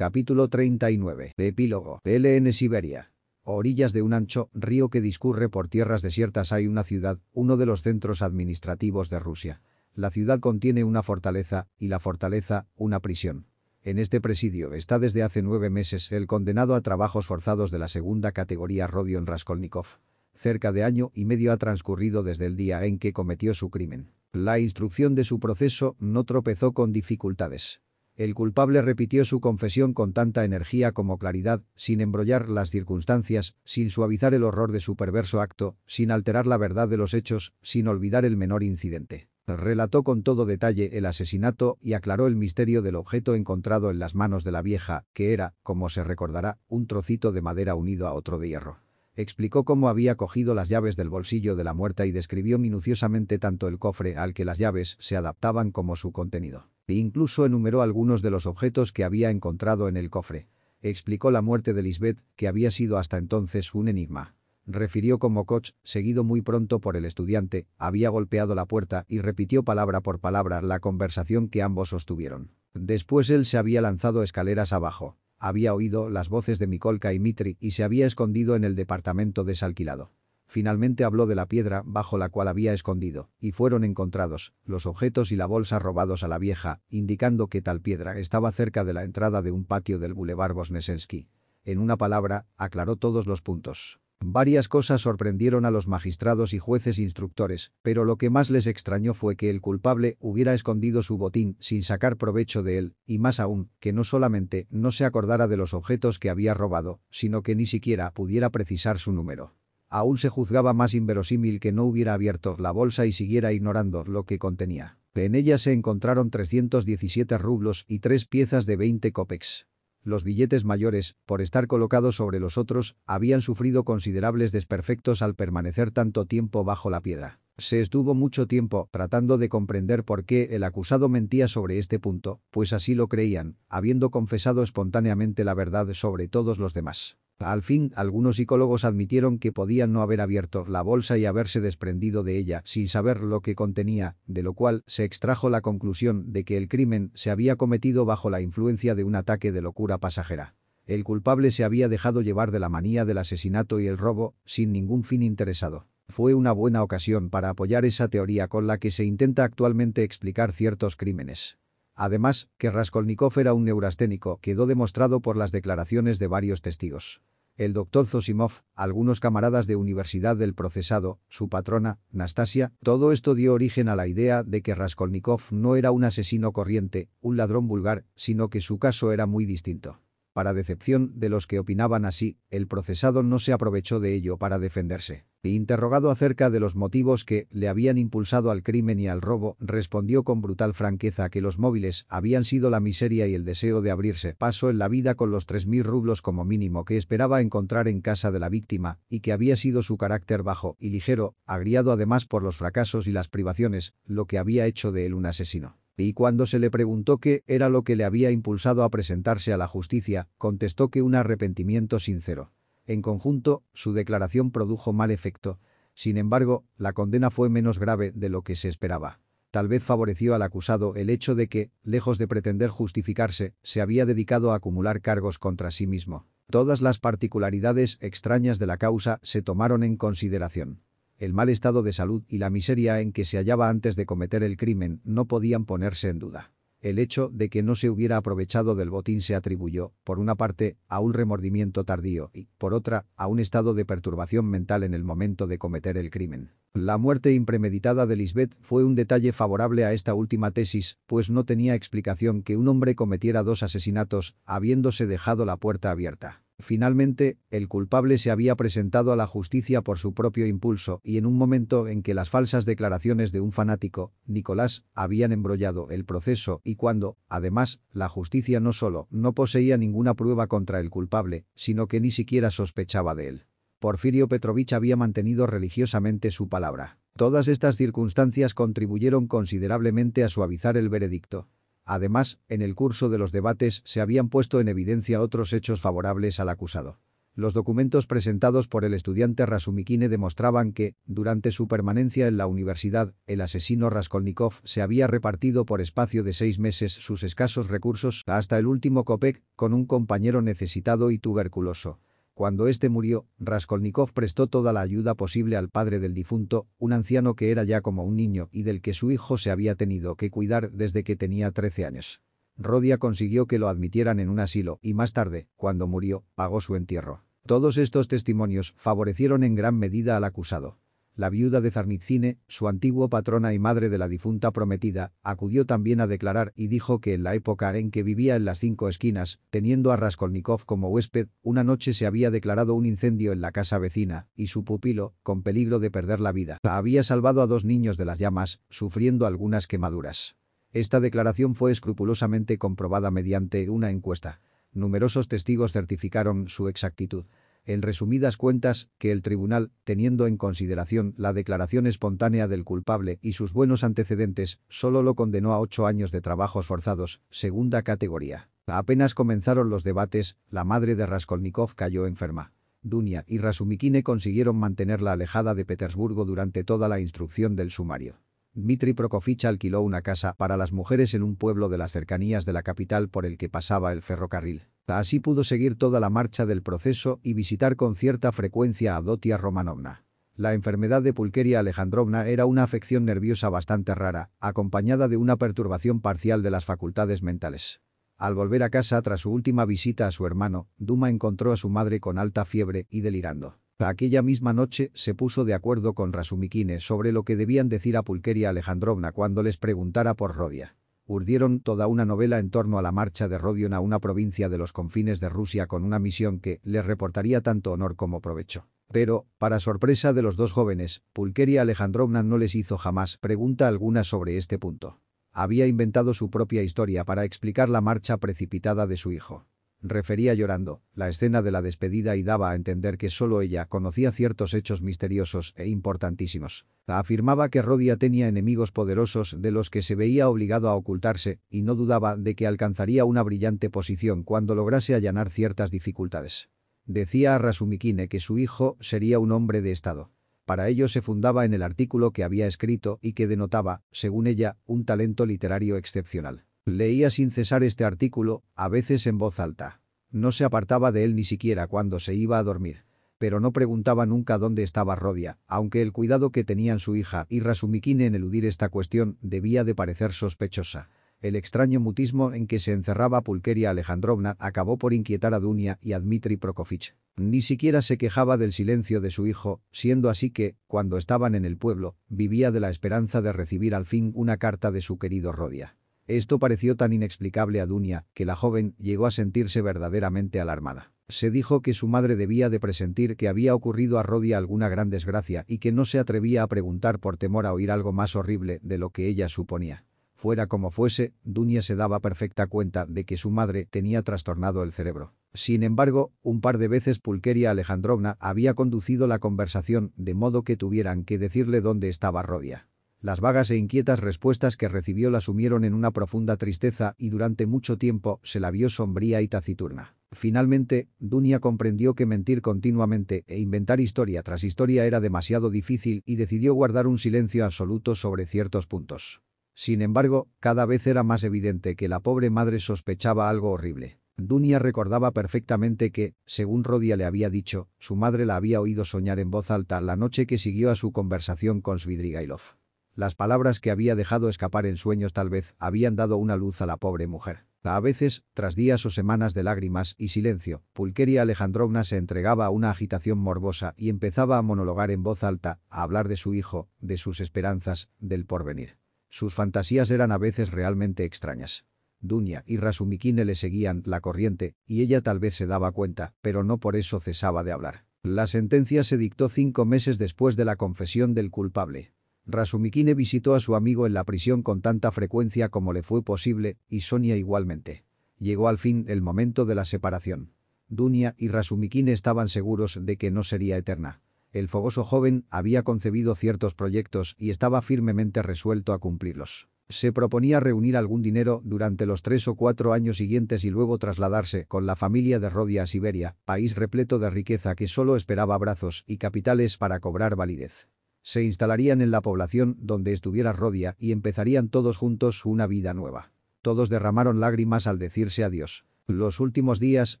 Capítulo 39. Epílogo. LN Siberia. A orillas de un ancho río que discurre por tierras desiertas hay una ciudad, uno de los centros administrativos de Rusia. La ciudad contiene una fortaleza, y la fortaleza, una prisión. En este presidio está desde hace nueve meses el condenado a trabajos forzados de la segunda categoría Rodion Raskolnikov. Cerca de año y medio ha transcurrido desde el día en que cometió su crimen. La instrucción de su proceso no tropezó con dificultades. El culpable repitió su confesión con tanta energía como claridad, sin embrollar las circunstancias, sin suavizar el horror de su perverso acto, sin alterar la verdad de los hechos, sin olvidar el menor incidente. Relató con todo detalle el asesinato y aclaró el misterio del objeto encontrado en las manos de la vieja, que era, como se recordará, un trocito de madera unido a otro de hierro. Explicó cómo había cogido las llaves del bolsillo de la muerta y describió minuciosamente tanto el cofre al que las llaves se adaptaban como su contenido. E incluso enumeró algunos de los objetos que había encontrado en el cofre. Explicó la muerte de Lisbeth, que había sido hasta entonces un enigma. Refirió cómo Koch, seguido muy pronto por el estudiante, había golpeado la puerta y repitió palabra por palabra la conversación que ambos sostuvieron. Después él se había lanzado escaleras abajo. Había oído las voces de Mikolka y Mitri y se había escondido en el departamento desalquilado. Finalmente habló de la piedra bajo la cual había escondido, y fueron encontrados los objetos y la bolsa robados a la vieja, indicando que tal piedra estaba cerca de la entrada de un patio del Boulevard Bosnesensky. En una palabra, aclaró todos los puntos. Varias cosas sorprendieron a los magistrados y jueces instructores, pero lo que más les extrañó fue que el culpable hubiera escondido su botín sin sacar provecho de él, y más aún, que no solamente no se acordara de los objetos que había robado, sino que ni siquiera pudiera precisar su número. Aún se juzgaba más inverosímil que no hubiera abierto la bolsa y siguiera ignorando lo que contenía. En ella se encontraron 317 rublos y tres piezas de 20 copex. Los billetes mayores, por estar colocados sobre los otros, habían sufrido considerables desperfectos al permanecer tanto tiempo bajo la piedra. Se estuvo mucho tiempo tratando de comprender por qué el acusado mentía sobre este punto, pues así lo creían, habiendo confesado espontáneamente la verdad sobre todos los demás. Al fin, algunos psicólogos admitieron que podían no haber abierto la bolsa y haberse desprendido de ella sin saber lo que contenía, de lo cual se extrajo la conclusión de que el crimen se había cometido bajo la influencia de un ataque de locura pasajera. El culpable se había dejado llevar de la manía del asesinato y el robo, sin ningún fin interesado. Fue una buena ocasión para apoyar esa teoría con la que se intenta actualmente explicar ciertos crímenes. Además, que Raskolnikov era un neurasténico quedó demostrado por las declaraciones de varios testigos. El doctor Zosimov, algunos camaradas de universidad del procesado, su patrona, Nastasia, todo esto dio origen a la idea de que Raskolnikov no era un asesino corriente, un ladrón vulgar, sino que su caso era muy distinto. Para decepción de los que opinaban así, el procesado no se aprovechó de ello para defenderse. Interrogado acerca de los motivos que le habían impulsado al crimen y al robo, respondió con brutal franqueza que los móviles habían sido la miseria y el deseo de abrirse paso en la vida con los 3.000 rublos como mínimo que esperaba encontrar en casa de la víctima, y que había sido su carácter bajo y ligero, agriado además por los fracasos y las privaciones, lo que había hecho de él un asesino y cuando se le preguntó qué era lo que le había impulsado a presentarse a la justicia, contestó que un arrepentimiento sincero. En conjunto, su declaración produjo mal efecto. Sin embargo, la condena fue menos grave de lo que se esperaba. Tal vez favoreció al acusado el hecho de que, lejos de pretender justificarse, se había dedicado a acumular cargos contra sí mismo. Todas las particularidades extrañas de la causa se tomaron en consideración. El mal estado de salud y la miseria en que se hallaba antes de cometer el crimen no podían ponerse en duda. El hecho de que no se hubiera aprovechado del botín se atribuyó, por una parte, a un remordimiento tardío y, por otra, a un estado de perturbación mental en el momento de cometer el crimen. La muerte impremeditada de Lisbeth fue un detalle favorable a esta última tesis, pues no tenía explicación que un hombre cometiera dos asesinatos, habiéndose dejado la puerta abierta. Finalmente, el culpable se había presentado a la justicia por su propio impulso y en un momento en que las falsas declaraciones de un fanático, Nicolás, habían embrollado el proceso y cuando, además, la justicia no solo no poseía ninguna prueba contra el culpable, sino que ni siquiera sospechaba de él. Porfirio Petrovich había mantenido religiosamente su palabra. Todas estas circunstancias contribuyeron considerablemente a suavizar el veredicto. Además, en el curso de los debates se habían puesto en evidencia otros hechos favorables al acusado. Los documentos presentados por el estudiante Rasumikine demostraban que, durante su permanencia en la universidad, el asesino Raskolnikov se había repartido por espacio de seis meses sus escasos recursos hasta el último copec con un compañero necesitado y tuberculoso. Cuando éste murió, Raskolnikov prestó toda la ayuda posible al padre del difunto, un anciano que era ya como un niño y del que su hijo se había tenido que cuidar desde que tenía 13 años. Rodia consiguió que lo admitieran en un asilo y más tarde, cuando murió, pagó su entierro. Todos estos testimonios favorecieron en gran medida al acusado. La viuda de Zarnitzine, su antiguo patrona y madre de la difunta prometida, acudió también a declarar y dijo que en la época en que vivía en las cinco esquinas, teniendo a Raskolnikov como huésped, una noche se había declarado un incendio en la casa vecina, y su pupilo, con peligro de perder la vida, había salvado a dos niños de las llamas, sufriendo algunas quemaduras. Esta declaración fue escrupulosamente comprobada mediante una encuesta. Numerosos testigos certificaron su exactitud. En resumidas cuentas, que el tribunal, teniendo en consideración la declaración espontánea del culpable y sus buenos antecedentes, solo lo condenó a ocho años de trabajos forzados, segunda categoría. Apenas comenzaron los debates, la madre de Raskolnikov cayó enferma. Dunia y Rasumikine consiguieron mantenerla alejada de Petersburgo durante toda la instrucción del sumario. Dmitry Prokofich alquiló una casa para las mujeres en un pueblo de las cercanías de la capital por el que pasaba el ferrocarril. Así pudo seguir toda la marcha del proceso y visitar con cierta frecuencia a Dotia Romanovna. La enfermedad de Pulkeria Alejandrovna era una afección nerviosa bastante rara, acompañada de una perturbación parcial de las facultades mentales. Al volver a casa tras su última visita a su hermano, Duma encontró a su madre con alta fiebre y delirando. Aquella misma noche se puso de acuerdo con Rasumikine sobre lo que debían decir a Pulkeria Alejandrovna cuando les preguntara por Rodia. Urdieron toda una novela en torno a la marcha de Rodion a una provincia de los confines de Rusia con una misión que les reportaría tanto honor como provecho. Pero, para sorpresa de los dos jóvenes, Pulkeria Alejandrovna no les hizo jamás pregunta alguna sobre este punto. Había inventado su propia historia para explicar la marcha precipitada de su hijo. Refería llorando la escena de la despedida y daba a entender que solo ella conocía ciertos hechos misteriosos e importantísimos. Afirmaba que Rodia tenía enemigos poderosos de los que se veía obligado a ocultarse y no dudaba de que alcanzaría una brillante posición cuando lograse allanar ciertas dificultades. Decía a Rasumikine que su hijo sería un hombre de Estado. Para ello se fundaba en el artículo que había escrito y que denotaba, según ella, un talento literario excepcional. Leía sin cesar este artículo, a veces en voz alta. No se apartaba de él ni siquiera cuando se iba a dormir. Pero no preguntaba nunca dónde estaba Rodia, aunque el cuidado que tenían su hija y Rasumikine en eludir esta cuestión debía de parecer sospechosa. El extraño mutismo en que se encerraba Pulkeria Alejandrovna acabó por inquietar a Dunia y a Dmitri Prokofich. Ni siquiera se quejaba del silencio de su hijo, siendo así que, cuando estaban en el pueblo, vivía de la esperanza de recibir al fin una carta de su querido Rodia. Esto pareció tan inexplicable a Dunia que la joven llegó a sentirse verdaderamente alarmada. Se dijo que su madre debía de presentir que había ocurrido a Rodia alguna gran desgracia y que no se atrevía a preguntar por temor a oír algo más horrible de lo que ella suponía. Fuera como fuese, Dunia se daba perfecta cuenta de que su madre tenía trastornado el cerebro. Sin embargo, un par de veces Pulkeria Alejandrovna había conducido la conversación de modo que tuvieran que decirle dónde estaba Rodia. Las vagas e inquietas respuestas que recibió la sumieron en una profunda tristeza y durante mucho tiempo se la vio sombría y taciturna. Finalmente, Dunia comprendió que mentir continuamente e inventar historia tras historia era demasiado difícil y decidió guardar un silencio absoluto sobre ciertos puntos. Sin embargo, cada vez era más evidente que la pobre madre sospechaba algo horrible. Dunia recordaba perfectamente que, según Rodia le había dicho, su madre la había oído soñar en voz alta la noche que siguió a su conversación con Svidrigailov. Las palabras que había dejado escapar en sueños tal vez habían dado una luz a la pobre mujer. A veces, tras días o semanas de lágrimas y silencio, Pulqueria Alejandrovna se entregaba a una agitación morbosa y empezaba a monologar en voz alta, a hablar de su hijo, de sus esperanzas, del porvenir. Sus fantasías eran a veces realmente extrañas. Dunia y Rasumikine le seguían la corriente, y ella tal vez se daba cuenta, pero no por eso cesaba de hablar. La sentencia se dictó cinco meses después de la confesión del culpable. Rasumikine visitó a su amigo en la prisión con tanta frecuencia como le fue posible, y Sonia igualmente. Llegó al fin el momento de la separación. Dunia y Rasumikine estaban seguros de que no sería eterna. El fogoso joven había concebido ciertos proyectos y estaba firmemente resuelto a cumplirlos. Se proponía reunir algún dinero durante los tres o cuatro años siguientes y luego trasladarse con la familia de Rodia a Siberia, país repleto de riqueza que solo esperaba brazos y capitales para cobrar validez. Se instalarían en la población donde estuviera Rodia y empezarían todos juntos una vida nueva. Todos derramaron lágrimas al decirse adiós. Los últimos días,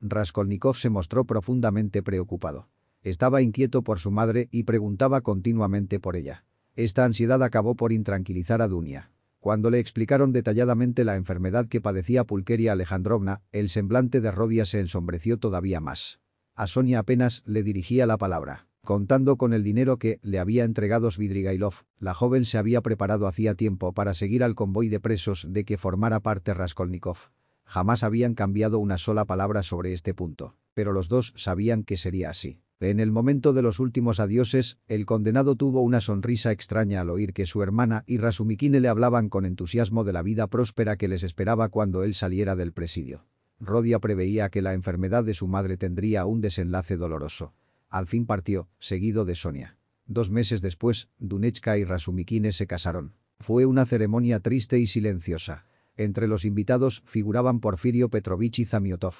Raskolnikov se mostró profundamente preocupado. Estaba inquieto por su madre y preguntaba continuamente por ella. Esta ansiedad acabó por intranquilizar a Dunia. Cuando le explicaron detalladamente la enfermedad que padecía Pulqueria Alejandrovna, el semblante de Rodia se ensombreció todavía más. A Sonia apenas le dirigía la palabra. Contando con el dinero que le había entregado Svidrigailov, la joven se había preparado hacía tiempo para seguir al convoy de presos de que formara parte Raskolnikov. Jamás habían cambiado una sola palabra sobre este punto, pero los dos sabían que sería así. En el momento de los últimos adioses, el condenado tuvo una sonrisa extraña al oír que su hermana y Rasumikine le hablaban con entusiasmo de la vida próspera que les esperaba cuando él saliera del presidio. Rodia preveía que la enfermedad de su madre tendría un desenlace doloroso. Al fin partió, seguido de Sonia. Dos meses después, Dunechka y Rasumikine se casaron. Fue una ceremonia triste y silenciosa. Entre los invitados figuraban Porfirio Petrovich y Zamiotov.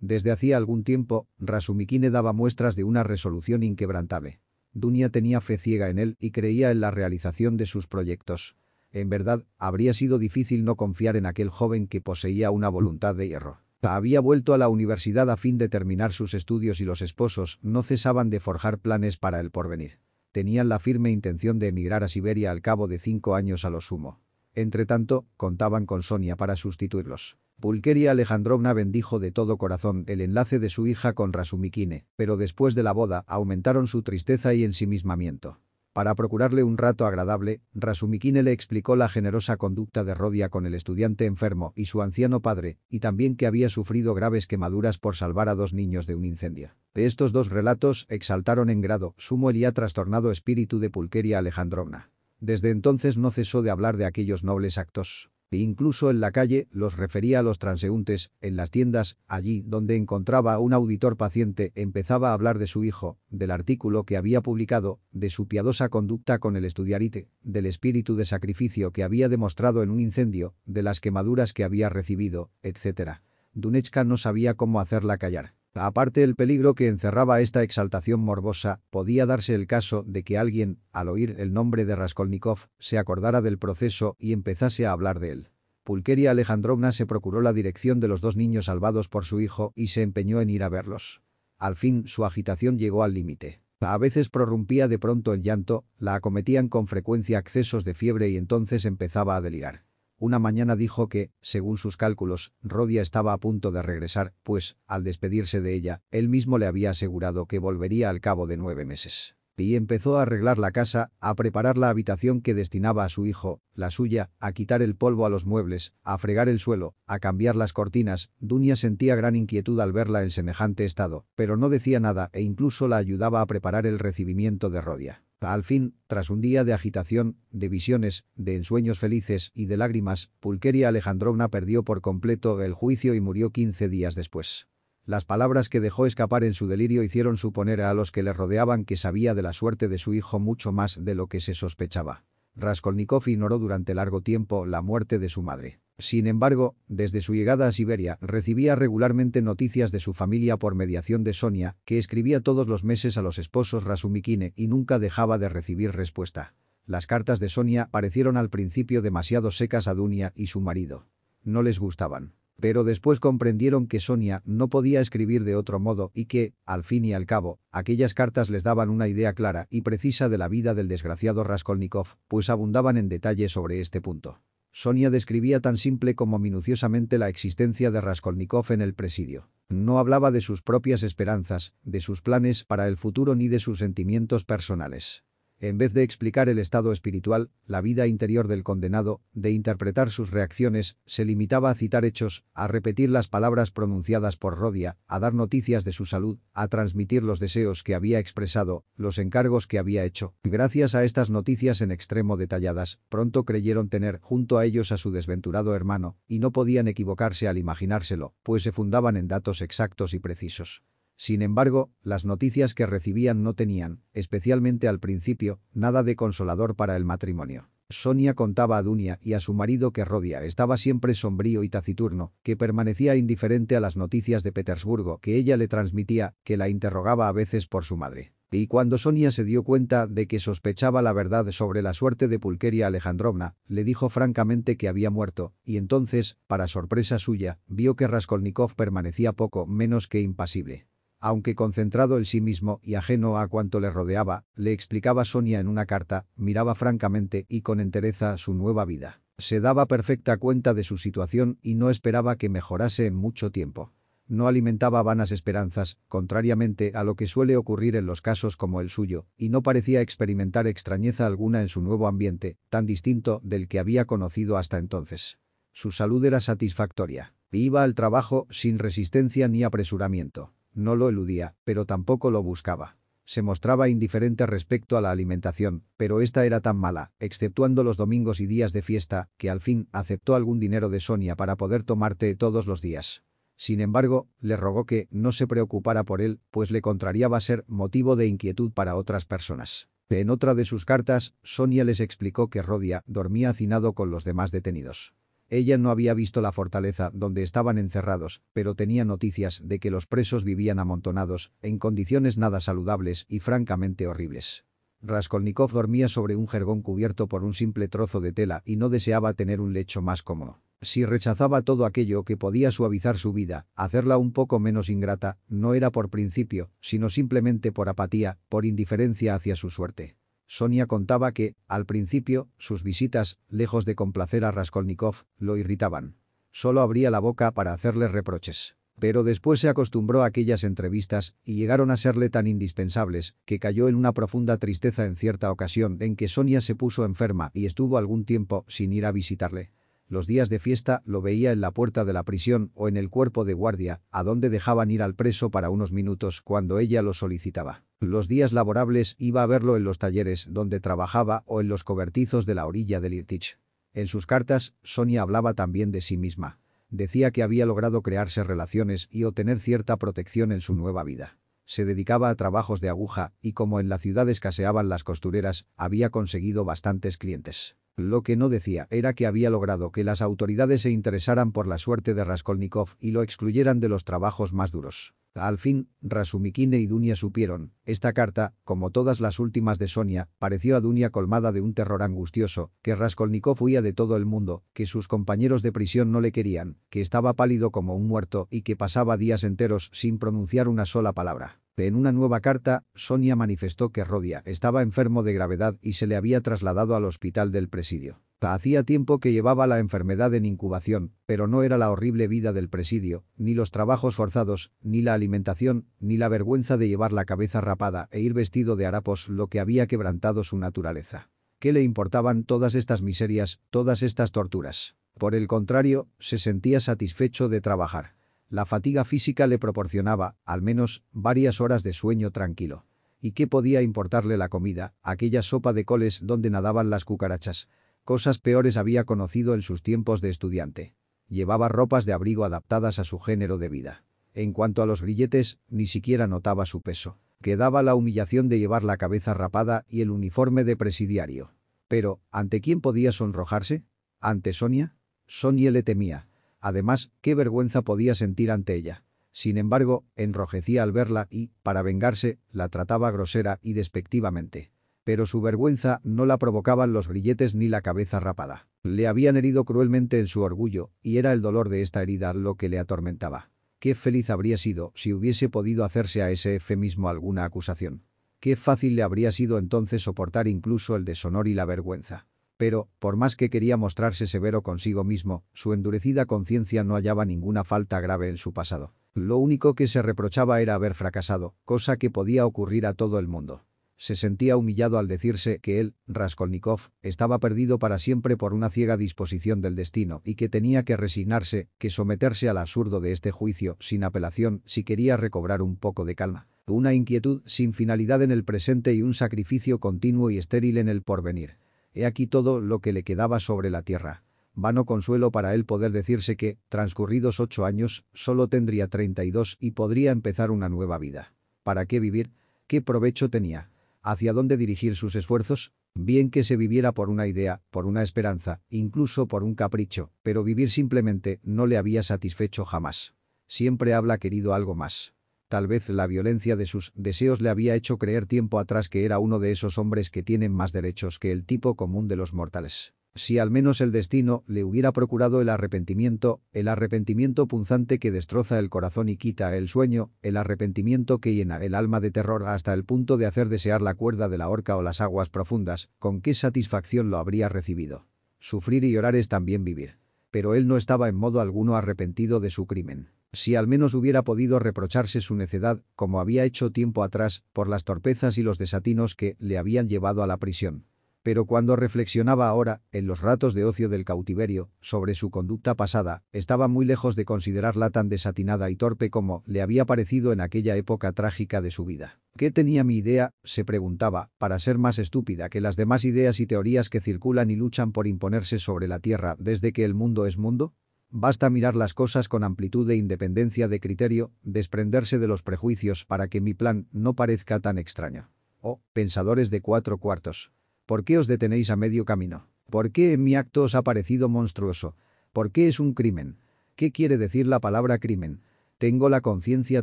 Desde hacía algún tiempo, Rasumikine daba muestras de una resolución inquebrantable. Dunia tenía fe ciega en él y creía en la realización de sus proyectos. En verdad, habría sido difícil no confiar en aquel joven que poseía una voluntad de hierro. Había vuelto a la universidad a fin de terminar sus estudios y los esposos no cesaban de forjar planes para el porvenir. Tenían la firme intención de emigrar a Siberia al cabo de cinco años a lo sumo. Entretanto, contaban con Sonia para sustituirlos. Pulqueria Alejandrovna bendijo de todo corazón el enlace de su hija con Rasumikine, pero después de la boda aumentaron su tristeza y ensimismamiento. Para procurarle un rato agradable, Rasumikine le explicó la generosa conducta de Rodia con el estudiante enfermo y su anciano padre, y también que había sufrido graves quemaduras por salvar a dos niños de un incendio. De estos dos relatos exaltaron en grado sumo el ya trastornado espíritu de Pulqueria Alejandrovna. Desde entonces no cesó de hablar de aquellos nobles actos. Incluso en la calle los refería a los transeúntes, en las tiendas, allí donde encontraba a un auditor paciente empezaba a hablar de su hijo, del artículo que había publicado, de su piadosa conducta con el estudiarite, del espíritu de sacrificio que había demostrado en un incendio, de las quemaduras que había recibido, etc. Dunechka no sabía cómo hacerla callar. Aparte el peligro que encerraba esta exaltación morbosa, podía darse el caso de que alguien, al oír el nombre de Raskolnikov, se acordara del proceso y empezase a hablar de él. Pulqueria Alejandrovna se procuró la dirección de los dos niños salvados por su hijo y se empeñó en ir a verlos. Al fin su agitación llegó al límite. A veces prorrumpía de pronto el llanto, la acometían con frecuencia accesos de fiebre y entonces empezaba a delirar. Una mañana dijo que, según sus cálculos, Rodia estaba a punto de regresar, pues, al despedirse de ella, él mismo le había asegurado que volvería al cabo de nueve meses. Y empezó a arreglar la casa, a preparar la habitación que destinaba a su hijo, la suya, a quitar el polvo a los muebles, a fregar el suelo, a cambiar las cortinas. Dunia sentía gran inquietud al verla en semejante estado, pero no decía nada e incluso la ayudaba a preparar el recibimiento de Rodia. Al fin, tras un día de agitación, de visiones, de ensueños felices y de lágrimas, Pulqueria Alejandrovna perdió por completo el juicio y murió 15 días después. Las palabras que dejó escapar en su delirio hicieron suponer a los que le rodeaban que sabía de la suerte de su hijo mucho más de lo que se sospechaba. Raskolnikov ignoró durante largo tiempo la muerte de su madre. Sin embargo, desde su llegada a Siberia, recibía regularmente noticias de su familia por mediación de Sonia, que escribía todos los meses a los esposos Rasumikine y nunca dejaba de recibir respuesta. Las cartas de Sonia parecieron al principio demasiado secas a Dunia y su marido. No les gustaban. Pero después comprendieron que Sonia no podía escribir de otro modo y que, al fin y al cabo, aquellas cartas les daban una idea clara y precisa de la vida del desgraciado Raskolnikov, pues abundaban en detalle sobre este punto. Sonia describía tan simple como minuciosamente la existencia de Raskolnikov en el presidio. No hablaba de sus propias esperanzas, de sus planes para el futuro ni de sus sentimientos personales. En vez de explicar el estado espiritual, la vida interior del condenado, de interpretar sus reacciones, se limitaba a citar hechos, a repetir las palabras pronunciadas por Rodia, a dar noticias de su salud, a transmitir los deseos que había expresado, los encargos que había hecho. Gracias a estas noticias en extremo detalladas, pronto creyeron tener junto a ellos a su desventurado hermano, y no podían equivocarse al imaginárselo, pues se fundaban en datos exactos y precisos. Sin embargo, las noticias que recibían no tenían, especialmente al principio, nada de consolador para el matrimonio. Sonia contaba a Dunia y a su marido que Rodia estaba siempre sombrío y taciturno, que permanecía indiferente a las noticias de Petersburgo que ella le transmitía, que la interrogaba a veces por su madre. Y cuando Sonia se dio cuenta de que sospechaba la verdad sobre la suerte de Pulqueria Alejandrovna, le dijo francamente que había muerto, y entonces, para sorpresa suya, vio que Raskolnikov permanecía poco menos que impasible. Aunque concentrado en sí mismo y ajeno a cuanto le rodeaba, le explicaba Sonia en una carta, miraba francamente y con entereza su nueva vida. Se daba perfecta cuenta de su situación y no esperaba que mejorase en mucho tiempo. No alimentaba vanas esperanzas, contrariamente a lo que suele ocurrir en los casos como el suyo, y no parecía experimentar extrañeza alguna en su nuevo ambiente, tan distinto del que había conocido hasta entonces. Su salud era satisfactoria. Iba al trabajo sin resistencia ni apresuramiento. No lo eludía, pero tampoco lo buscaba. Se mostraba indiferente respecto a la alimentación, pero esta era tan mala, exceptuando los domingos y días de fiesta, que al fin aceptó algún dinero de Sonia para poder tomar té todos los días. Sin embargo, le rogó que no se preocupara por él, pues le contrariaba ser motivo de inquietud para otras personas. En otra de sus cartas, Sonia les explicó que Rodia dormía hacinado con los demás detenidos. Ella no había visto la fortaleza donde estaban encerrados, pero tenía noticias de que los presos vivían amontonados, en condiciones nada saludables y francamente horribles. Raskolnikov dormía sobre un jergón cubierto por un simple trozo de tela y no deseaba tener un lecho más cómodo. Si rechazaba todo aquello que podía suavizar su vida, hacerla un poco menos ingrata, no era por principio, sino simplemente por apatía, por indiferencia hacia su suerte. Sonia contaba que, al principio, sus visitas, lejos de complacer a Raskolnikov, lo irritaban. Solo abría la boca para hacerle reproches. Pero después se acostumbró a aquellas entrevistas y llegaron a serle tan indispensables que cayó en una profunda tristeza en cierta ocasión en que Sonia se puso enferma y estuvo algún tiempo sin ir a visitarle. Los días de fiesta lo veía en la puerta de la prisión o en el cuerpo de guardia, a donde dejaban ir al preso para unos minutos cuando ella lo solicitaba. Los días laborables iba a verlo en los talleres donde trabajaba o en los cobertizos de la orilla del Irtich. En sus cartas, Sonia hablaba también de sí misma. Decía que había logrado crearse relaciones y obtener cierta protección en su nueva vida. Se dedicaba a trabajos de aguja y como en la ciudad escaseaban las costureras, había conseguido bastantes clientes. Lo que no decía era que había logrado que las autoridades se interesaran por la suerte de Raskolnikov y lo excluyeran de los trabajos más duros. Al fin, Rasumikine y Dunia supieron. Esta carta, como todas las últimas de Sonia, pareció a Dunia colmada de un terror angustioso, que Raskolnikov huía de todo el mundo, que sus compañeros de prisión no le querían, que estaba pálido como un muerto y que pasaba días enteros sin pronunciar una sola palabra. En una nueva carta, Sonia manifestó que Rodia estaba enfermo de gravedad y se le había trasladado al hospital del presidio. Hacía tiempo que llevaba la enfermedad en incubación, pero no era la horrible vida del presidio, ni los trabajos forzados, ni la alimentación, ni la vergüenza de llevar la cabeza rapada e ir vestido de harapos lo que había quebrantado su naturaleza. ¿Qué le importaban todas estas miserias, todas estas torturas? Por el contrario, se sentía satisfecho de trabajar. La fatiga física le proporcionaba, al menos, varias horas de sueño tranquilo. ¿Y qué podía importarle la comida, aquella sopa de coles donde nadaban las cucarachas? Cosas peores había conocido en sus tiempos de estudiante. Llevaba ropas de abrigo adaptadas a su género de vida. En cuanto a los grilletes, ni siquiera notaba su peso. Quedaba la humillación de llevar la cabeza rapada y el uniforme de presidiario. Pero, ¿ante quién podía sonrojarse? ¿Ante Sonia? Sonia le temía. Además, qué vergüenza podía sentir ante ella. Sin embargo, enrojecía al verla y, para vengarse, la trataba grosera y despectivamente pero su vergüenza no la provocaban los grilletes ni la cabeza rapada. Le habían herido cruelmente en su orgullo, y era el dolor de esta herida lo que le atormentaba. Qué feliz habría sido si hubiese podido hacerse a ese F mismo alguna acusación. Qué fácil le habría sido entonces soportar incluso el deshonor y la vergüenza. Pero, por más que quería mostrarse severo consigo mismo, su endurecida conciencia no hallaba ninguna falta grave en su pasado. Lo único que se reprochaba era haber fracasado, cosa que podía ocurrir a todo el mundo. Se sentía humillado al decirse que él, Raskolnikov, estaba perdido para siempre por una ciega disposición del destino y que tenía que resignarse, que someterse al absurdo de este juicio sin apelación si quería recobrar un poco de calma. Una inquietud sin finalidad en el presente y un sacrificio continuo y estéril en el porvenir. He aquí todo lo que le quedaba sobre la tierra. vano consuelo para él poder decirse que, transcurridos ocho años, solo tendría 32 y podría empezar una nueva vida. ¿Para qué vivir? ¿Qué provecho tenía? ¿Hacia dónde dirigir sus esfuerzos? Bien que se viviera por una idea, por una esperanza, incluso por un capricho, pero vivir simplemente no le había satisfecho jamás. Siempre habla querido algo más. Tal vez la violencia de sus deseos le había hecho creer tiempo atrás que era uno de esos hombres que tienen más derechos que el tipo común de los mortales. Si al menos el destino le hubiera procurado el arrepentimiento, el arrepentimiento punzante que destroza el corazón y quita el sueño, el arrepentimiento que llena el alma de terror hasta el punto de hacer desear la cuerda de la horca o las aguas profundas, ¿con qué satisfacción lo habría recibido? Sufrir y llorar es también vivir. Pero él no estaba en modo alguno arrepentido de su crimen. Si al menos hubiera podido reprocharse su necedad, como había hecho tiempo atrás, por las torpezas y los desatinos que le habían llevado a la prisión. Pero cuando reflexionaba ahora, en los ratos de ocio del cautiverio, sobre su conducta pasada, estaba muy lejos de considerarla tan desatinada y torpe como le había parecido en aquella época trágica de su vida. ¿Qué tenía mi idea, se preguntaba, para ser más estúpida que las demás ideas y teorías que circulan y luchan por imponerse sobre la Tierra desde que el mundo es mundo? Basta mirar las cosas con amplitud e independencia de criterio, desprenderse de los prejuicios para que mi plan no parezca tan extraño. Oh, pensadores de cuatro cuartos. ¿Por qué os detenéis a medio camino? ¿Por qué en mi acto os ha parecido monstruoso? ¿Por qué es un crimen? ¿Qué quiere decir la palabra crimen? Tengo la conciencia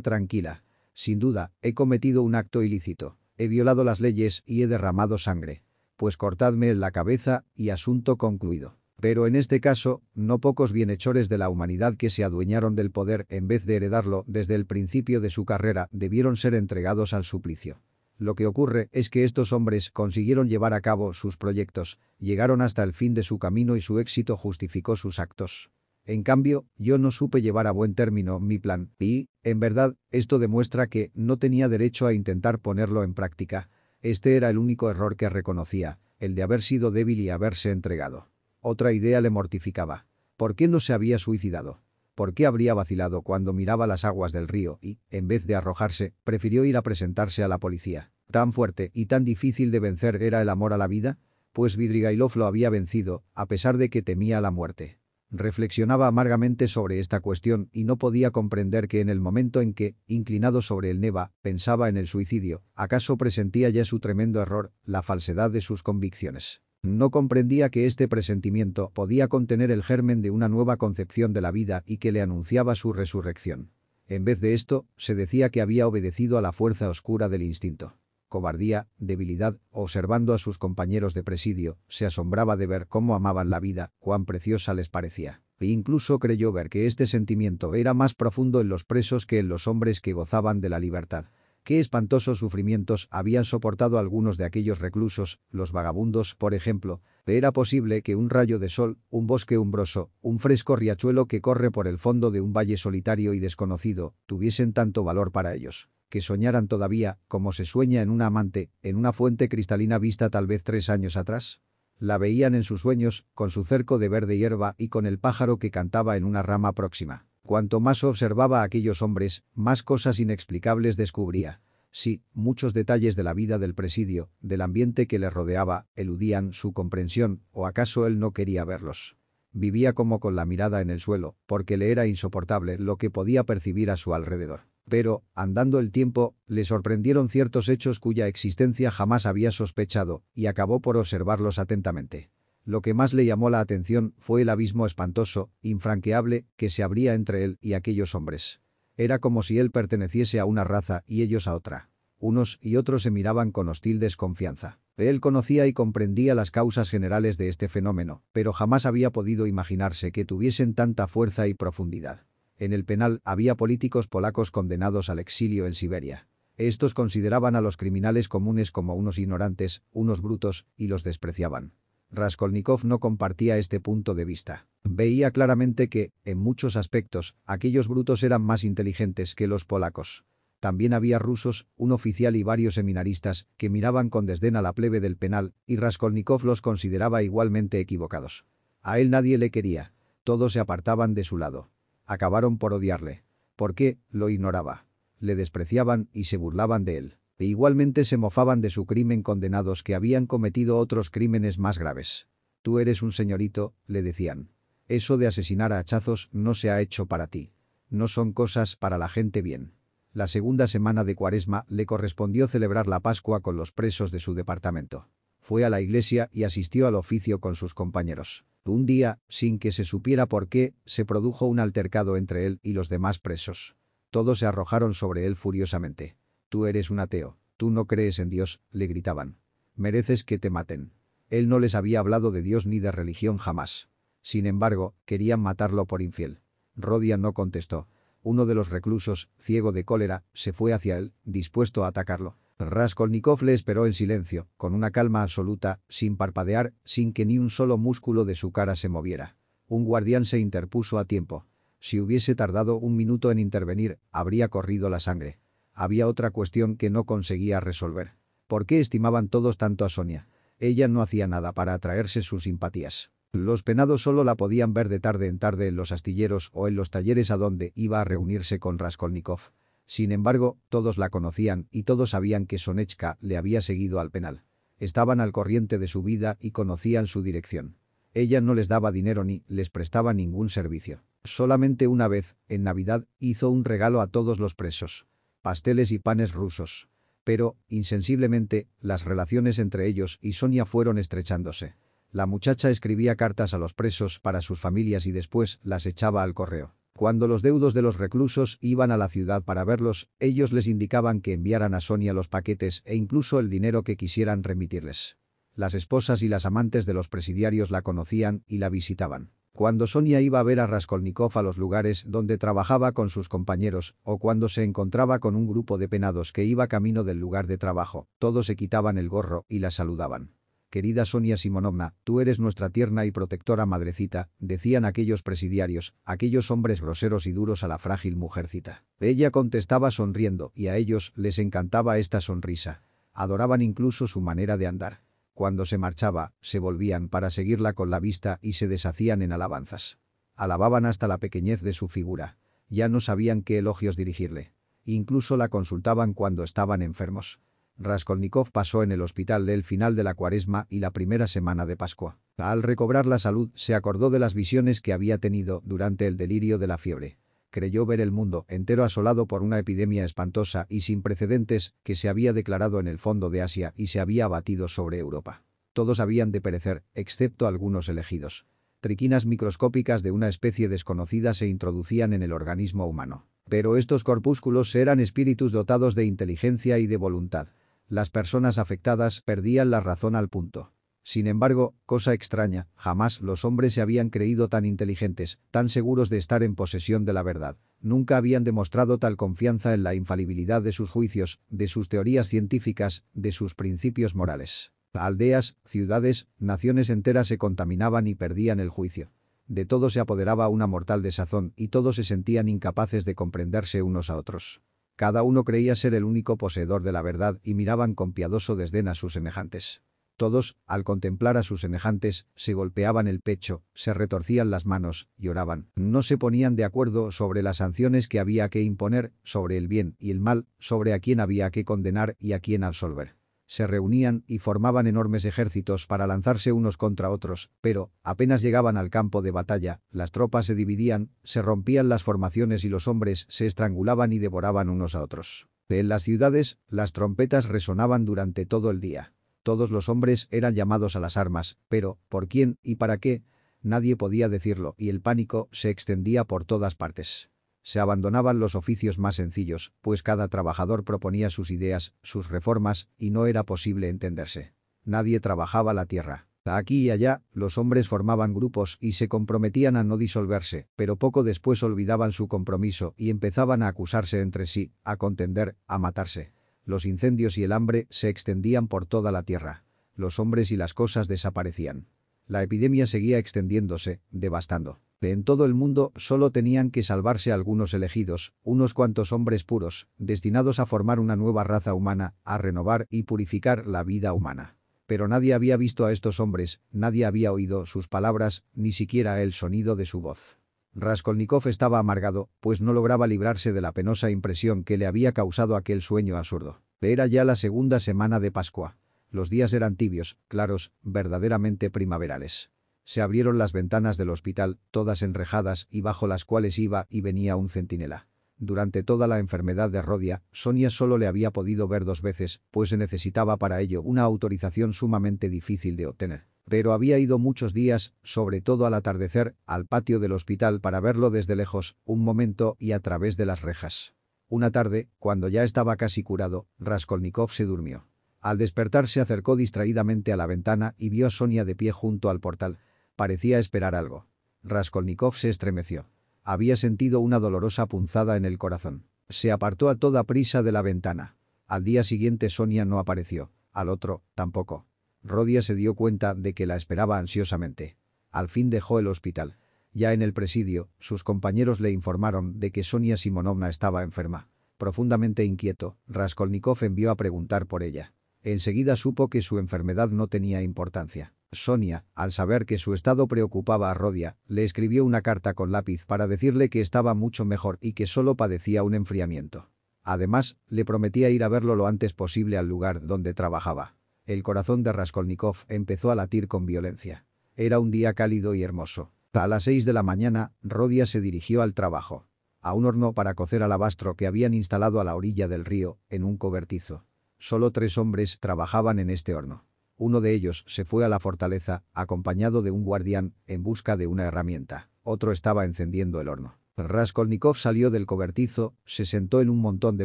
tranquila. Sin duda, he cometido un acto ilícito. He violado las leyes y he derramado sangre. Pues cortadme la cabeza y asunto concluido. Pero en este caso, no pocos bienhechores de la humanidad que se adueñaron del poder en vez de heredarlo desde el principio de su carrera debieron ser entregados al suplicio. Lo que ocurre es que estos hombres consiguieron llevar a cabo sus proyectos, llegaron hasta el fin de su camino y su éxito justificó sus actos. En cambio, yo no supe llevar a buen término mi plan y, en verdad, esto demuestra que no tenía derecho a intentar ponerlo en práctica. Este era el único error que reconocía, el de haber sido débil y haberse entregado. Otra idea le mortificaba. ¿Por qué no se había suicidado? ¿Por qué habría vacilado cuando miraba las aguas del río y, en vez de arrojarse, prefirió ir a presentarse a la policía? ¿Tan fuerte y tan difícil de vencer era el amor a la vida? Pues Vidrigailov lo había vencido, a pesar de que temía la muerte. Reflexionaba amargamente sobre esta cuestión y no podía comprender que en el momento en que, inclinado sobre el Neva, pensaba en el suicidio, acaso presentía ya su tremendo error, la falsedad de sus convicciones. No comprendía que este presentimiento podía contener el germen de una nueva concepción de la vida y que le anunciaba su resurrección. En vez de esto, se decía que había obedecido a la fuerza oscura del instinto. Cobardía, debilidad, observando a sus compañeros de presidio, se asombraba de ver cómo amaban la vida, cuán preciosa les parecía. E incluso creyó ver que este sentimiento era más profundo en los presos que en los hombres que gozaban de la libertad. Qué espantosos sufrimientos habían soportado algunos de aquellos reclusos, los vagabundos, por ejemplo. Era posible que un rayo de sol, un bosque umbroso, un fresco riachuelo que corre por el fondo de un valle solitario y desconocido, tuviesen tanto valor para ellos. Que soñaran todavía, como se sueña en un amante, en una fuente cristalina vista tal vez tres años atrás. La veían en sus sueños, con su cerco de verde hierba y con el pájaro que cantaba en una rama próxima. Cuanto más observaba a aquellos hombres, más cosas inexplicables descubría. Sí, muchos detalles de la vida del presidio, del ambiente que le rodeaba, eludían su comprensión, o acaso él no quería verlos. Vivía como con la mirada en el suelo, porque le era insoportable lo que podía percibir a su alrededor. Pero, andando el tiempo, le sorprendieron ciertos hechos cuya existencia jamás había sospechado, y acabó por observarlos atentamente. Lo que más le llamó la atención fue el abismo espantoso, infranqueable, que se abría entre él y aquellos hombres. Era como si él perteneciese a una raza y ellos a otra. Unos y otros se miraban con hostil desconfianza. Él conocía y comprendía las causas generales de este fenómeno, pero jamás había podido imaginarse que tuviesen tanta fuerza y profundidad. En el penal había políticos polacos condenados al exilio en Siberia. Estos consideraban a los criminales comunes como unos ignorantes, unos brutos, y los despreciaban. Raskolnikov no compartía este punto de vista. Veía claramente que, en muchos aspectos, aquellos brutos eran más inteligentes que los polacos. También había rusos, un oficial y varios seminaristas, que miraban con desdén a la plebe del penal, y Raskolnikov los consideraba igualmente equivocados. A él nadie le quería. Todos se apartaban de su lado. Acabaron por odiarle. ¿Por qué? Lo ignoraba. Le despreciaban y se burlaban de él e igualmente se mofaban de su crimen condenados que habían cometido otros crímenes más graves. Tú eres un señorito, le decían. Eso de asesinar a hachazos no se ha hecho para ti. No son cosas para la gente bien. La segunda semana de cuaresma le correspondió celebrar la Pascua con los presos de su departamento. Fue a la iglesia y asistió al oficio con sus compañeros. Un día, sin que se supiera por qué, se produjo un altercado entre él y los demás presos. Todos se arrojaron sobre él furiosamente. Tú eres un ateo. Tú no crees en Dios, le gritaban. Mereces que te maten. Él no les había hablado de Dios ni de religión jamás. Sin embargo, querían matarlo por infiel. Rodia no contestó. Uno de los reclusos, ciego de cólera, se fue hacia él, dispuesto a atacarlo. Raskolnikov le esperó en silencio, con una calma absoluta, sin parpadear, sin que ni un solo músculo de su cara se moviera. Un guardián se interpuso a tiempo. Si hubiese tardado un minuto en intervenir, habría corrido la sangre. Había otra cuestión que no conseguía resolver. ¿Por qué estimaban todos tanto a Sonia? Ella no hacía nada para atraerse sus simpatías. Los penados solo la podían ver de tarde en tarde en los astilleros o en los talleres a donde iba a reunirse con Raskolnikov. Sin embargo, todos la conocían y todos sabían que Sonechka le había seguido al penal. Estaban al corriente de su vida y conocían su dirección. Ella no les daba dinero ni les prestaba ningún servicio. Solamente una vez, en Navidad, hizo un regalo a todos los presos. Pasteles y panes rusos. Pero, insensiblemente, las relaciones entre ellos y Sonia fueron estrechándose. La muchacha escribía cartas a los presos para sus familias y después las echaba al correo. Cuando los deudos de los reclusos iban a la ciudad para verlos, ellos les indicaban que enviaran a Sonia los paquetes e incluso el dinero que quisieran remitirles. Las esposas y las amantes de los presidiarios la conocían y la visitaban. Cuando Sonia iba a ver a Raskolnikov a los lugares donde trabajaba con sus compañeros o cuando se encontraba con un grupo de penados que iba camino del lugar de trabajo, todos se quitaban el gorro y la saludaban. Querida Sonia Simonovna, tú eres nuestra tierna y protectora madrecita, decían aquellos presidiarios, aquellos hombres groseros y duros a la frágil mujercita. Ella contestaba sonriendo y a ellos les encantaba esta sonrisa. Adoraban incluso su manera de andar. Cuando se marchaba, se volvían para seguirla con la vista y se deshacían en alabanzas. Alababan hasta la pequeñez de su figura. Ya no sabían qué elogios dirigirle. Incluso la consultaban cuando estaban enfermos. Raskolnikov pasó en el hospital el final de la cuaresma y la primera semana de Pascua. Al recobrar la salud, se acordó de las visiones que había tenido durante el delirio de la fiebre. Creyó ver el mundo entero asolado por una epidemia espantosa y sin precedentes que se había declarado en el fondo de Asia y se había abatido sobre Europa. Todos habían de perecer, excepto algunos elegidos. Triquinas microscópicas de una especie desconocida se introducían en el organismo humano. Pero estos corpúsculos eran espíritus dotados de inteligencia y de voluntad. Las personas afectadas perdían la razón al punto. Sin embargo, cosa extraña, jamás los hombres se habían creído tan inteligentes, tan seguros de estar en posesión de la verdad. Nunca habían demostrado tal confianza en la infalibilidad de sus juicios, de sus teorías científicas, de sus principios morales. Aldeas, ciudades, naciones enteras se contaminaban y perdían el juicio. De todo se apoderaba una mortal desazón y todos se sentían incapaces de comprenderse unos a otros. Cada uno creía ser el único poseedor de la verdad y miraban con piadoso desdén a sus semejantes. Todos, al contemplar a sus semejantes, se golpeaban el pecho, se retorcían las manos, lloraban. No se ponían de acuerdo sobre las sanciones que había que imponer, sobre el bien y el mal, sobre a quién había que condenar y a quién absolver se reunían y formaban enormes ejércitos para lanzarse unos contra otros, pero, apenas llegaban al campo de batalla, las tropas se dividían, se rompían las formaciones y los hombres se estrangulaban y devoraban unos a otros. En las ciudades, las trompetas resonaban durante todo el día. Todos los hombres eran llamados a las armas, pero, ¿por quién y para qué? Nadie podía decirlo y el pánico se extendía por todas partes. Se abandonaban los oficios más sencillos, pues cada trabajador proponía sus ideas, sus reformas, y no era posible entenderse. Nadie trabajaba la tierra. Aquí y allá, los hombres formaban grupos y se comprometían a no disolverse, pero poco después olvidaban su compromiso y empezaban a acusarse entre sí, a contender, a matarse. Los incendios y el hambre se extendían por toda la tierra. Los hombres y las cosas desaparecían. La epidemia seguía extendiéndose, devastando. En todo el mundo solo tenían que salvarse algunos elegidos, unos cuantos hombres puros, destinados a formar una nueva raza humana, a renovar y purificar la vida humana. Pero nadie había visto a estos hombres, nadie había oído sus palabras, ni siquiera el sonido de su voz. Raskolnikov estaba amargado, pues no lograba librarse de la penosa impresión que le había causado aquel sueño absurdo. Era ya la segunda semana de Pascua. Los días eran tibios, claros, verdaderamente primaverales. Se abrieron las ventanas del hospital, todas enrejadas y bajo las cuales iba y venía un centinela. Durante toda la enfermedad de Rodia, Sonia solo le había podido ver dos veces, pues se necesitaba para ello una autorización sumamente difícil de obtener. Pero había ido muchos días, sobre todo al atardecer, al patio del hospital para verlo desde lejos, un momento y a través de las rejas. Una tarde, cuando ya estaba casi curado, Raskolnikov se durmió. Al despertar se acercó distraídamente a la ventana y vio a Sonia de pie junto al portal. Parecía esperar algo. Raskolnikov se estremeció. Había sentido una dolorosa punzada en el corazón. Se apartó a toda prisa de la ventana. Al día siguiente Sonia no apareció. Al otro, tampoco. Rodia se dio cuenta de que la esperaba ansiosamente. Al fin dejó el hospital. Ya en el presidio, sus compañeros le informaron de que Sonia Simonovna estaba enferma. Profundamente inquieto, Raskolnikov envió a preguntar por ella. Enseguida supo que su enfermedad no tenía importancia. Sonia, al saber que su estado preocupaba a Rodia, le escribió una carta con lápiz para decirle que estaba mucho mejor y que solo padecía un enfriamiento. Además, le prometía ir a verlo lo antes posible al lugar donde trabajaba. El corazón de Raskolnikov empezó a latir con violencia. Era un día cálido y hermoso. A las seis de la mañana, Rodia se dirigió al trabajo. A un horno para cocer alabastro que habían instalado a la orilla del río, en un cobertizo. Solo tres hombres trabajaban en este horno. Uno de ellos se fue a la fortaleza, acompañado de un guardián, en busca de una herramienta. Otro estaba encendiendo el horno. Raskolnikov salió del cobertizo, se sentó en un montón de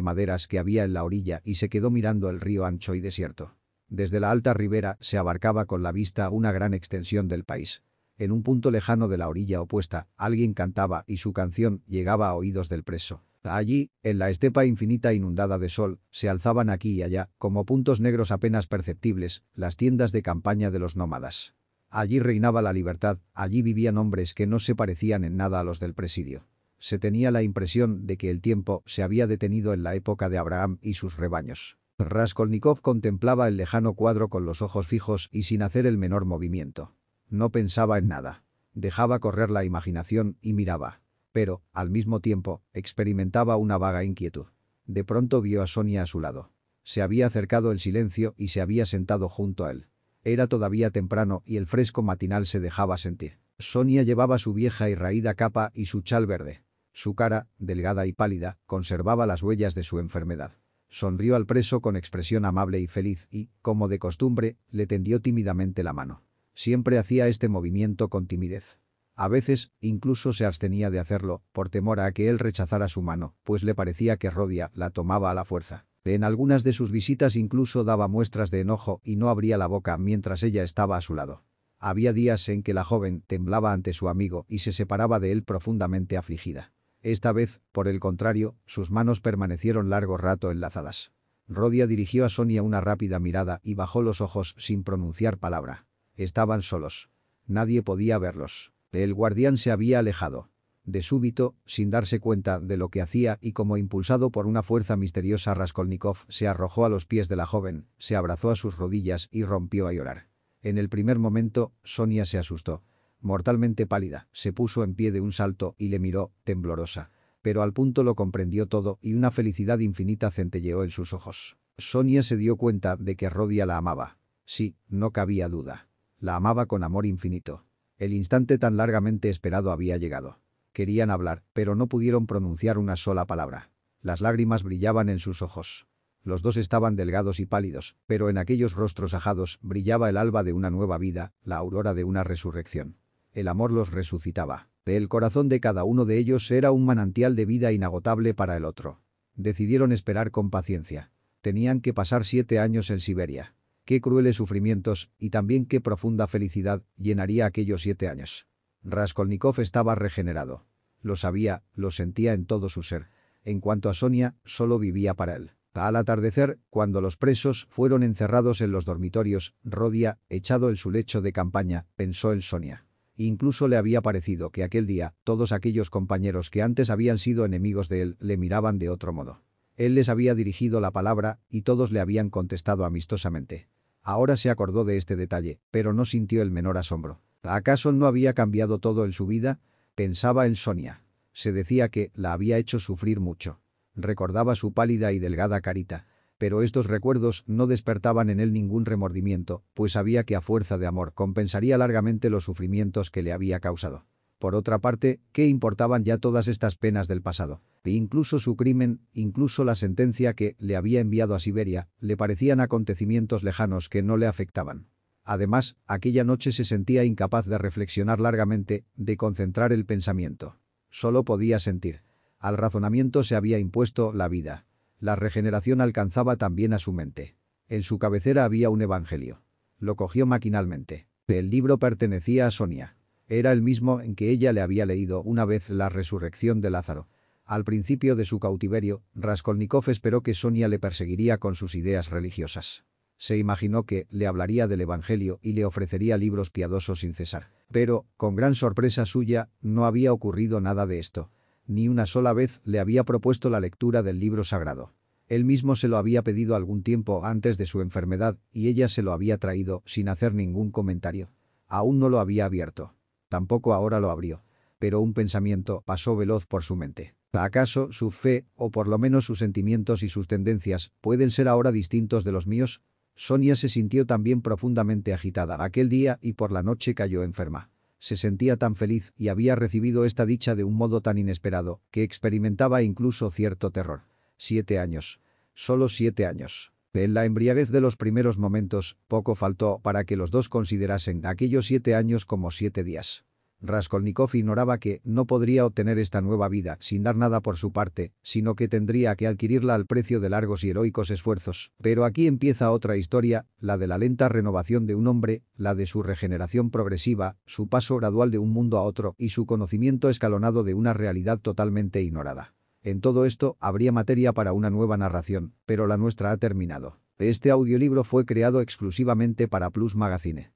maderas que había en la orilla y se quedó mirando el río ancho y desierto. Desde la alta ribera se abarcaba con la vista una gran extensión del país. En un punto lejano de la orilla opuesta, alguien cantaba y su canción llegaba a oídos del preso. Allí, en la estepa infinita inundada de sol, se alzaban aquí y allá, como puntos negros apenas perceptibles, las tiendas de campaña de los nómadas. Allí reinaba la libertad, allí vivían hombres que no se parecían en nada a los del presidio. Se tenía la impresión de que el tiempo se había detenido en la época de Abraham y sus rebaños. Raskolnikov contemplaba el lejano cuadro con los ojos fijos y sin hacer el menor movimiento. No pensaba en nada. Dejaba correr la imaginación y miraba pero, al mismo tiempo, experimentaba una vaga inquietud. De pronto vio a Sonia a su lado. Se había acercado el silencio y se había sentado junto a él. Era todavía temprano y el fresco matinal se dejaba sentir. Sonia llevaba su vieja y raída capa y su chal verde. Su cara, delgada y pálida, conservaba las huellas de su enfermedad. Sonrió al preso con expresión amable y feliz y, como de costumbre, le tendió tímidamente la mano. Siempre hacía este movimiento con timidez. A veces, incluso se abstenía de hacerlo, por temor a que él rechazara su mano, pues le parecía que Rodia la tomaba a la fuerza. En algunas de sus visitas incluso daba muestras de enojo y no abría la boca mientras ella estaba a su lado. Había días en que la joven temblaba ante su amigo y se separaba de él profundamente afligida. Esta vez, por el contrario, sus manos permanecieron largo rato enlazadas. Rodia dirigió a Sonia una rápida mirada y bajó los ojos sin pronunciar palabra. Estaban solos. Nadie podía verlos. El guardián se había alejado. De súbito, sin darse cuenta de lo que hacía y como impulsado por una fuerza misteriosa Raskolnikov se arrojó a los pies de la joven, se abrazó a sus rodillas y rompió a llorar. En el primer momento, Sonia se asustó. Mortalmente pálida, se puso en pie de un salto y le miró, temblorosa. Pero al punto lo comprendió todo y una felicidad infinita centelleó en sus ojos. Sonia se dio cuenta de que Rodia la amaba. Sí, no cabía duda. La amaba con amor infinito. El instante tan largamente esperado había llegado. Querían hablar, pero no pudieron pronunciar una sola palabra. Las lágrimas brillaban en sus ojos. Los dos estaban delgados y pálidos, pero en aquellos rostros ajados brillaba el alba de una nueva vida, la aurora de una resurrección. El amor los resucitaba. El corazón de cada uno de ellos era un manantial de vida inagotable para el otro. Decidieron esperar con paciencia. Tenían que pasar siete años en Siberia. Qué crueles sufrimientos y también qué profunda felicidad llenaría aquellos siete años. Raskolnikov estaba regenerado. Lo sabía, lo sentía en todo su ser. En cuanto a Sonia, solo vivía para él. Al atardecer, cuando los presos fueron encerrados en los dormitorios, Rodia, echado en su lecho de campaña, pensó en Sonia. Incluso le había parecido que aquel día, todos aquellos compañeros que antes habían sido enemigos de él, le miraban de otro modo. Él les había dirigido la palabra y todos le habían contestado amistosamente. Ahora se acordó de este detalle, pero no sintió el menor asombro. ¿Acaso no había cambiado todo en su vida? Pensaba en Sonia. Se decía que la había hecho sufrir mucho. Recordaba su pálida y delgada carita. Pero estos recuerdos no despertaban en él ningún remordimiento, pues sabía que a fuerza de amor compensaría largamente los sufrimientos que le había causado. Por otra parte, ¿qué importaban ya todas estas penas del pasado? E incluso su crimen, incluso la sentencia que le había enviado a Siberia, le parecían acontecimientos lejanos que no le afectaban. Además, aquella noche se sentía incapaz de reflexionar largamente, de concentrar el pensamiento. Solo podía sentir. Al razonamiento se había impuesto la vida. La regeneración alcanzaba también a su mente. En su cabecera había un evangelio. Lo cogió maquinalmente. El libro pertenecía a Sonia. Era el mismo en que ella le había leído una vez la resurrección de Lázaro. Al principio de su cautiverio, Raskolnikov esperó que Sonia le perseguiría con sus ideas religiosas. Se imaginó que le hablaría del Evangelio y le ofrecería libros piadosos sin cesar. Pero, con gran sorpresa suya, no había ocurrido nada de esto. Ni una sola vez le había propuesto la lectura del libro sagrado. Él mismo se lo había pedido algún tiempo antes de su enfermedad y ella se lo había traído sin hacer ningún comentario. Aún no lo había abierto. Tampoco ahora lo abrió. Pero un pensamiento pasó veloz por su mente. ¿Acaso su fe, o por lo menos sus sentimientos y sus tendencias, pueden ser ahora distintos de los míos? Sonia se sintió también profundamente agitada aquel día y por la noche cayó enferma. Se sentía tan feliz y había recibido esta dicha de un modo tan inesperado que experimentaba incluso cierto terror. Siete años. Solo siete años. En la embriaguez de los primeros momentos, poco faltó para que los dos considerasen aquellos siete años como siete días. Raskolnikov ignoraba que no podría obtener esta nueva vida sin dar nada por su parte, sino que tendría que adquirirla al precio de largos y heroicos esfuerzos. Pero aquí empieza otra historia, la de la lenta renovación de un hombre, la de su regeneración progresiva, su paso gradual de un mundo a otro y su conocimiento escalonado de una realidad totalmente ignorada. En todo esto habría materia para una nueva narración, pero la nuestra ha terminado. Este audiolibro fue creado exclusivamente para Plus Magazine.